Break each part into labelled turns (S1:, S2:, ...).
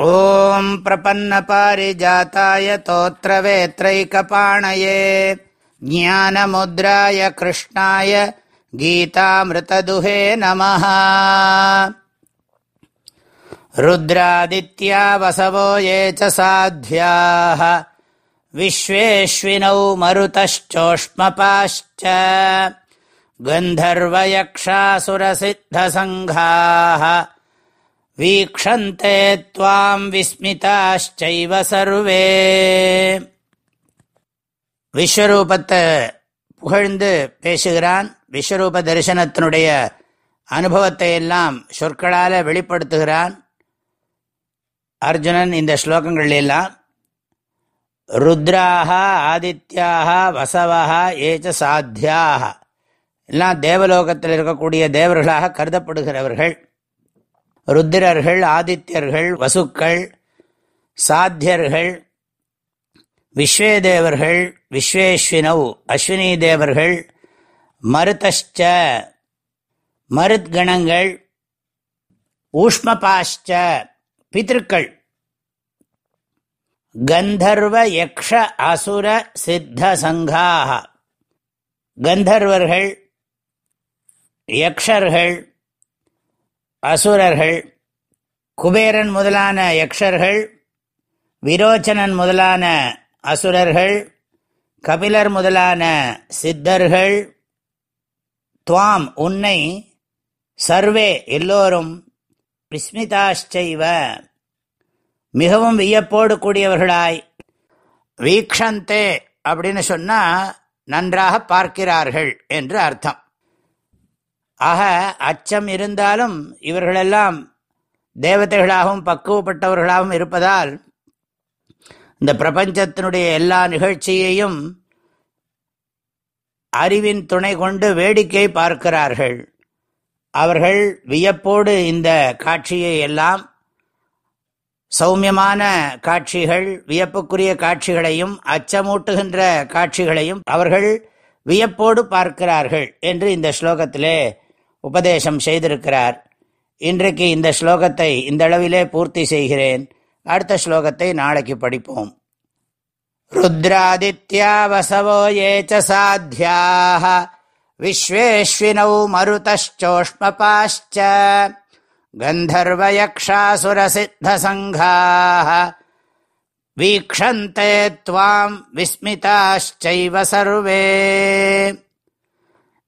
S1: ॐ प्रपन्नपारिजाताय तोत्रवेत्रैकपाणये ज्ञानमुद्राय कृष्णाय गीतामृतदुहे नमः रुद्रादित्या वसवो ये च साध्याः विश्वेश्विनौ मरुतश्चोष्मपाश्च गन्धर्वयक्षासुरसिद्धसङ्घाः வீக்ஷந்தே துவாம் விஸ்மிதாச்சைவ சர்வே விஸ்வரூபத்தை புகழ்ந்து பேசுகிறான். விஸ்வரூப தரிசனத்தினுடைய அனுபவத்தை எல்லாம் சொற்களால் வெளிப்படுத்துகிறான். அர்ஜுனன் இந்த ஸ்லோகங்கள் எல்லாம் ருத்ராக ஆதித்யாக வசவா ஏச்ச சாத்தியாக எல்லாம் தேவலோகத்தில் இருக்கக்கூடிய தேவர்களாக கருதப்படுகிறவர்கள். ருத்திரர்கள் ஆதித்யர்கள் வசுக்கள் சாத்தியர்கள் விஸ்வேதேவர்கள் விஸ்வேஸ்வினவ் அஸ்வினி தேவர்கள் மருதஷ்ச மருத்கணங்கள் ஊஷ்மபாஷ்ச பித்திருக்கள். கந்தர்வ யக்ஷ அசுர சித்த சங்காக கந்தர்வர்கள் யக்ஷர்கள் அசுரர்கள் குபேரன் முதலான யக்ஷர்கள் விரோச்சனன் முதலான அசுரர்கள் கபிலர் முதலான சித்தர்கள் துவாம் உன்னை சர்வே எல்லோரும் விஸ்மிதாஷ்சைவ மிகவும் வியப்போடு கூடியவர்களாய் வீக்ஷந்தே அப்படின்னு சொன்னால் நன்றாக பார்க்கிறார்கள் என்று அர்த்தம். ஆக அச்சம் இருந்தாலும் இவர்களெல்லாம் தேவதைகளாகவும் பக்குவப்பட்டவர்களாகவும் இருப்பதால் இந்த பிரபஞ்சத்தினுடைய எல்லா நிகழ்ச்சியையும் அறிவின் துணை கொண்டு வேடிக்கை பார்க்கிறார்கள். அவர்கள் வியப்போடு இந்த காட்சியை எல்லாம் சௌமியமான காட்சிகள் வியப்புக்குரிய காட்சிகளையும் அச்சமூட்டுகின்ற காட்சிகளையும் அவர்கள் வியப்போடு பார்க்கிறார்கள் என்று இந்த ஸ்லோகத்திலே உபதேசம் செய்திருக்கிறார். இன்றைக்கு இந்த ஸ்லோகத்தை இந்தளவிலே பூர்த்தி செய்கிறேன். அடுத்த ஸ்லோகத்தை நாளைக்கு படிப்போம். ருத்ராதித்யா வசவோ ஏச்ச சாத்தியாக விஸ்வேஸ்வினௌ மருதச்சோஷ்மபாஷ்ச கந்தர்வயக்ஷாசுரசித்தசங்காக வீக்ஷந்தே துவாம் விஸ்மிதாச்சைவ சர்வே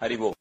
S2: ஹரிவோம்